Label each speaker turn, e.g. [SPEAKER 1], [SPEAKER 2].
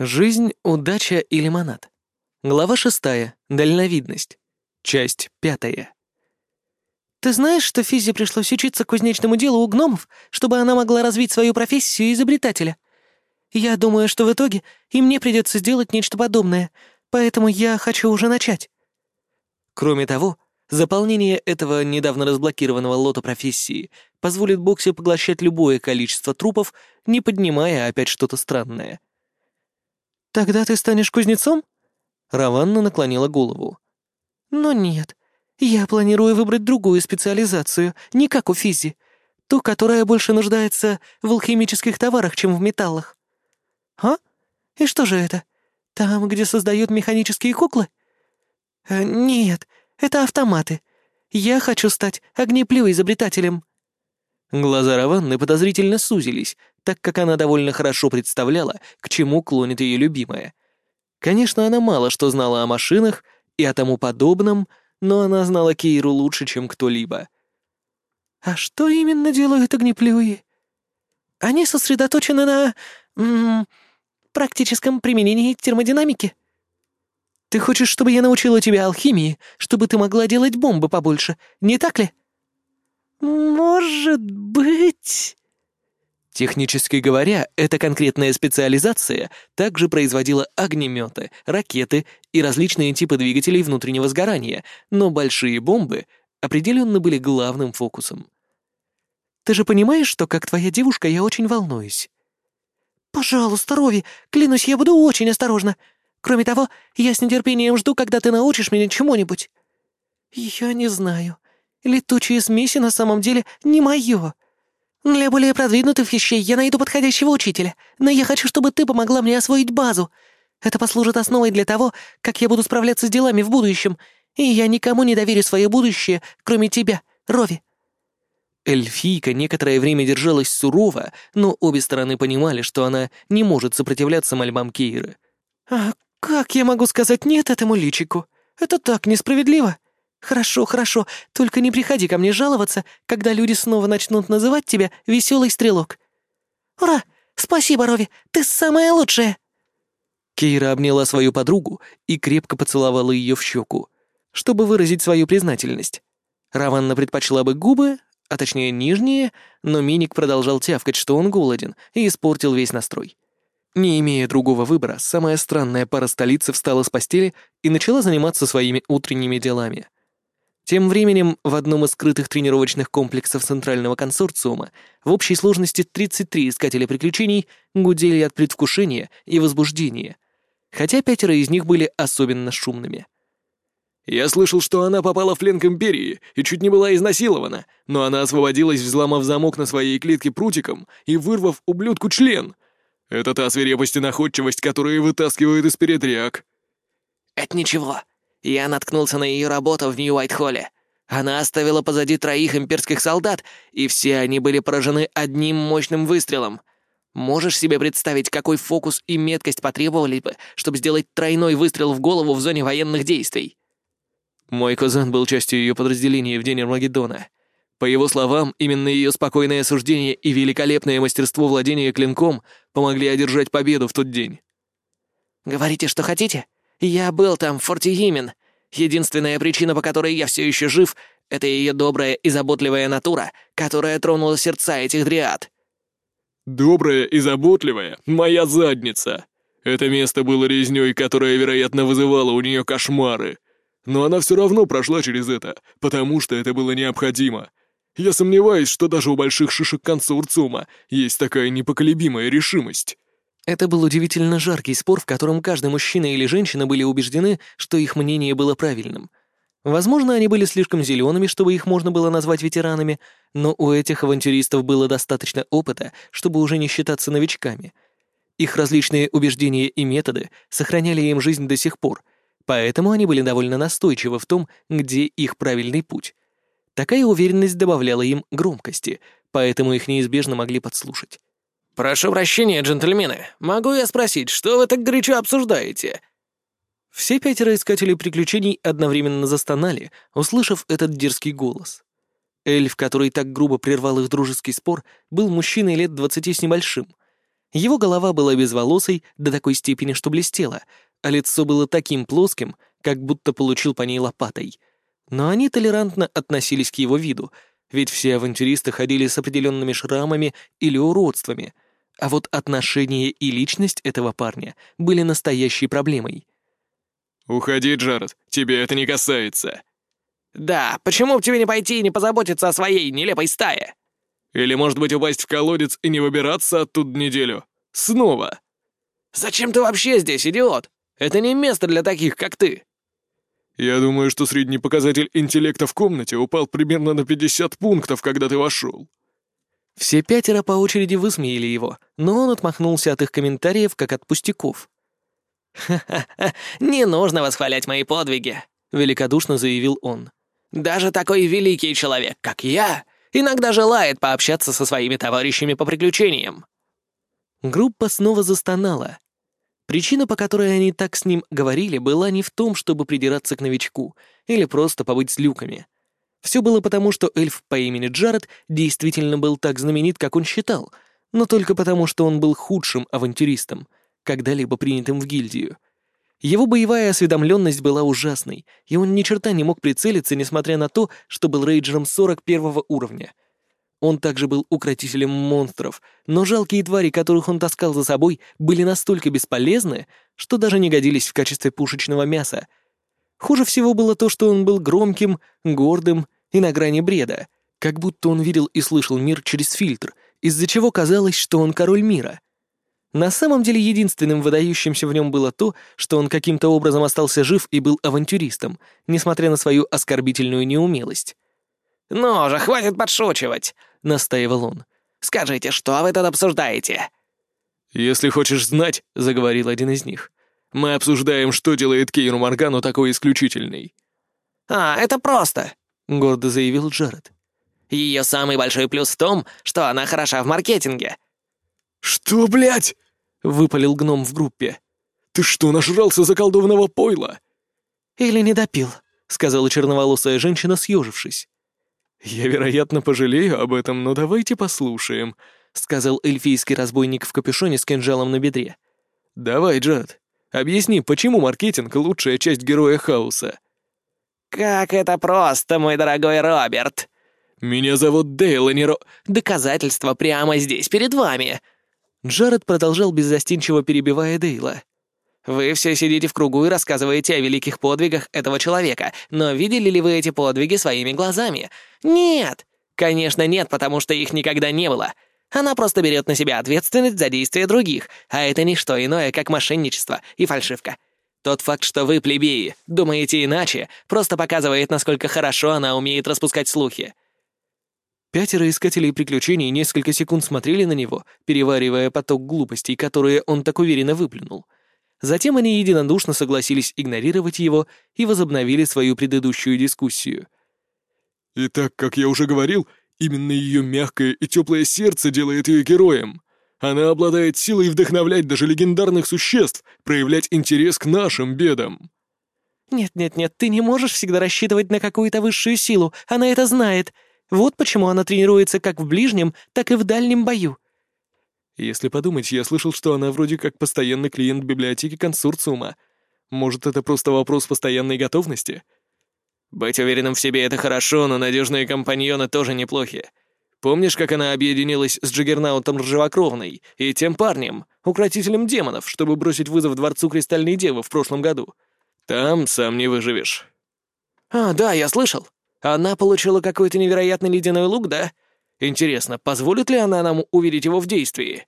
[SPEAKER 1] Жизнь, удача и лимонад. Глава шестая. Дальновидность. Часть пятая.
[SPEAKER 2] «Ты знаешь, что Физе пришлось учиться кузнечному делу у гномов, чтобы она могла развить свою профессию изобретателя? Я думаю, что в итоге и мне придется сделать нечто подобное, поэтому я хочу уже начать».
[SPEAKER 1] Кроме того, заполнение этого недавно разблокированного лота профессии позволит Боксе поглощать любое количество трупов, не поднимая опять что-то странное.
[SPEAKER 2] «Тогда ты станешь кузнецом?»
[SPEAKER 1] Раванна наклонила голову.
[SPEAKER 2] «Но нет. Я планирую выбрать другую специализацию, не как у Физи. Ту, которая больше нуждается в алхимических товарах, чем в металлах». «А? И что же это? Там, где создают механические куклы?» э, «Нет, это автоматы. Я хочу стать огнеплю-изобретателем».
[SPEAKER 1] Глаза Раванны подозрительно сузились, так как она довольно хорошо представляла, к чему клонит ее любимая. Конечно, она мало что знала о машинах и о тому подобном, но она знала Кейру лучше, чем кто-либо.
[SPEAKER 2] «А что именно делают огнеплюи?» «Они сосредоточены на... Практическом применении термодинамики». «Ты хочешь, чтобы я научила тебя алхимии, чтобы ты могла делать бомбы побольше, не так ли?» «Может быть...»
[SPEAKER 1] Технически говоря, эта конкретная специализация также производила огнеметы, ракеты и различные типы двигателей внутреннего сгорания, но большие бомбы определенно были главным фокусом.
[SPEAKER 2] «Ты же понимаешь, что как твоя девушка я очень волнуюсь?» «Пожалуйста, Рови, клянусь, я буду очень осторожна. Кроме того, я с нетерпением жду, когда ты научишь меня чему-нибудь». «Я не знаю. Летучие смеси на самом деле не мое. Для более продвинутых вещей я найду подходящего учителя, но я хочу, чтобы ты помогла мне освоить базу. Это послужит основой для того, как я буду справляться с делами в будущем, и я никому не доверю свое будущее, кроме тебя, Рови».
[SPEAKER 1] Эльфийка некоторое время держалась сурово, но обе стороны понимали, что она не может сопротивляться мольбам Кейры.
[SPEAKER 2] «А как я могу сказать «нет» этому личику? Это так несправедливо. «Хорошо, хорошо, только не приходи ко мне жаловаться, когда люди снова начнут называть тебя веселый стрелок». «Ура! Спасибо, Рови, ты самая лучшая!»
[SPEAKER 1] Кейра обняла свою подругу и крепко поцеловала ее в щеку, чтобы выразить свою признательность. Раванна предпочла бы губы, а точнее нижние, но Миник продолжал тявкать, что он голоден, и испортил весь настрой. Не имея другого выбора, самая странная пара столицы встала с постели и начала заниматься своими утренними делами — тем временем в одном из скрытых тренировочных комплексов Центрального консорциума в общей сложности 33 искателя приключений гудели от предвкушения и возбуждения, хотя пятеро из них были особенно шумными.
[SPEAKER 3] «Я слышал, что она попала в плен к Империи и чуть не была изнасилована, но она освободилась, взломав замок на своей клетке прутиком и вырвав ублюдку член. Это та свирепость и находчивость, которые вытаскивают из передряг».
[SPEAKER 4] «Это ничего. Я наткнулся на ее работу в Нью-Уайтхолле. Она оставила позади троих имперских солдат, и все они были поражены одним мощным выстрелом. Можешь себе представить, какой фокус и меткость потребовали бы, чтобы сделать тройной выстрел в голову в зоне военных действий?
[SPEAKER 1] Мой кузен был частью ее подразделения в день Армагеддона. По его словам, именно ее спокойное суждение и великолепное мастерство владения клинком помогли одержать победу в тот день.
[SPEAKER 4] «Говорите, что хотите?» Я был там, в форте Йимен. Единственная причина, по которой я все еще жив, это ее добрая и заботливая натура, которая тронула сердца этих дриад».
[SPEAKER 3] «Добрая и заботливая? Моя задница!» Это место было резнёй, которая, вероятно, вызывала у нее кошмары. Но она все равно прошла через это, потому что это было необходимо. Я сомневаюсь, что даже у больших шишек консорциума есть такая непоколебимая решимость.
[SPEAKER 1] Это был удивительно жаркий спор, в котором каждый мужчина или женщина были убеждены, что их мнение было правильным. Возможно, они были слишком зелеными, чтобы их можно было назвать ветеранами, но у этих авантюристов было достаточно опыта, чтобы уже не считаться новичками. Их различные убеждения и методы сохраняли им жизнь до сих пор, поэтому они были довольно настойчивы в том, где их правильный путь. Такая уверенность добавляла им громкости, поэтому их неизбежно могли подслушать.
[SPEAKER 4] «Прошу прощения, джентльмены. Могу я спросить, что вы так горячо обсуждаете?»
[SPEAKER 1] Все пятеро искателей приключений одновременно застонали, услышав этот дерзкий голос. Эльф, который так грубо прервал их дружеский спор, был мужчиной лет двадцати с небольшим. Его голова была безволосой до такой степени, что блестела, а лицо было таким плоским, как будто получил по ней лопатой. Но они толерантно относились к его виду, ведь все авантюристы ходили с определенными шрамами или уродствами, а вот отношения и личность этого парня были настоящей проблемой.
[SPEAKER 3] «Уходи, Джаред, тебе это не касается».
[SPEAKER 4] «Да, почему бы тебе не пойти и не позаботиться о своей нелепой стае?»
[SPEAKER 3] «Или, может быть, упасть в колодец и не выбираться оттуда неделю? Снова?»
[SPEAKER 4] «Зачем ты вообще здесь, идиот? Это не место для таких, как ты».
[SPEAKER 3] «Я думаю, что средний показатель интеллекта в комнате упал примерно на 50 пунктов, когда ты вошел».
[SPEAKER 1] Все пятеро по очереди высмеяли его, но он отмахнулся от их комментариев, как от пустяков.
[SPEAKER 4] «Ха-ха-ха, не нужно восхвалять мои подвиги», — великодушно заявил он. «Даже такой великий человек, как я, иногда желает пообщаться со своими товарищами по приключениям».
[SPEAKER 1] Группа снова застонала. Причина, по которой они так с ним говорили, была не в том, чтобы придираться к новичку или просто побыть с люками. Все было потому, что эльф по имени Джаред действительно был так знаменит, как он считал, но только потому, что он был худшим авантюристом, когда-либо принятым в гильдию. Его боевая осведомленность была ужасной, и он ни черта не мог прицелиться, несмотря на то, что был рейджером 41 уровня — он также был укротителем монстров, но жалкие твари, которых он таскал за собой, были настолько бесполезны, что даже не годились в качестве пушечного мяса. Хуже всего было то, что он был громким, гордым и на грани бреда, как будто он видел и слышал мир через фильтр, из-за чего казалось, что он король мира. На самом деле единственным выдающимся в нем было то, что он каким-то образом остался жив и был авантюристом, несмотря на свою оскорбительную неумелость.
[SPEAKER 4] «Ну же, хватит подшучивать!» — настаивал он. «Скажите, что вы тут обсуждаете?»
[SPEAKER 3] «Если хочешь знать», — заговорил один из них, — «мы обсуждаем, что делает Кейру Моргану такой исключительной».
[SPEAKER 4] «А, это просто», —
[SPEAKER 1] гордо заявил Джаред.
[SPEAKER 4] «Ее самый большой плюс в том, что она хороша в маркетинге».
[SPEAKER 3] «Что, блядь?» — выпалил гном в группе. «Ты что, нажрался заколдованного пойла?»
[SPEAKER 1] «Или не допил», — сказала черноволосая женщина, съежившись.
[SPEAKER 3] «Я, вероятно, пожалею об этом, но давайте послушаем», — сказал эльфийский разбойник в капюшоне с кинжалом на бедре. «Давай, Джад, объясни, почему маркетинг — лучшая часть героя хаоса?»
[SPEAKER 4] «Как это просто, мой дорогой Роберт!»
[SPEAKER 3] «Меня зовут Дейл, а не Ро...»
[SPEAKER 4] «Доказательства прямо здесь, перед вами!»
[SPEAKER 1] Джаред продолжал беззастенчиво перебивая Дейла.
[SPEAKER 4] Вы все сидите в кругу и рассказываете о великих подвигах этого человека, но видели ли вы эти подвиги своими глазами? Нет! Конечно, нет, потому что их никогда не было. Она просто берет на себя ответственность за действия других, а это не что иное, как мошенничество и фальшивка. Тот факт, что вы, плебеи, думаете иначе, просто показывает, насколько хорошо она умеет распускать слухи.
[SPEAKER 1] Пятеро искателей приключений несколько секунд смотрели на него, переваривая поток глупостей, которые он так уверенно выплюнул — Затем они единодушно согласились игнорировать его и возобновили свою предыдущую дискуссию.
[SPEAKER 3] «Итак, как я уже говорил, именно ее мягкое и теплое сердце делает ее героем. Она обладает силой вдохновлять даже легендарных существ, проявлять интерес к нашим бедам».
[SPEAKER 2] «Нет-нет-нет, ты не можешь всегда рассчитывать на какую-то высшую силу, она это знает. Вот почему она тренируется как в ближнем, так и в дальнем бою.
[SPEAKER 3] Если подумать, я слышал, что она вроде как постоянный клиент библиотеки консорциума. Может, это просто вопрос постоянной готовности?
[SPEAKER 4] Быть уверенным в себе — это хорошо, но надежные компаньоны тоже неплохи. Помнишь, как она объединилась с Джаггернаутом Ржевокровной и тем парнем, укротителем демонов, чтобы бросить вызов Дворцу Кристальной Девы в прошлом году? Там сам не выживешь. А, да, я слышал. Она получила какой-то невероятный ледяной лук, да? Интересно, позволит ли она нам увидеть его в действии?»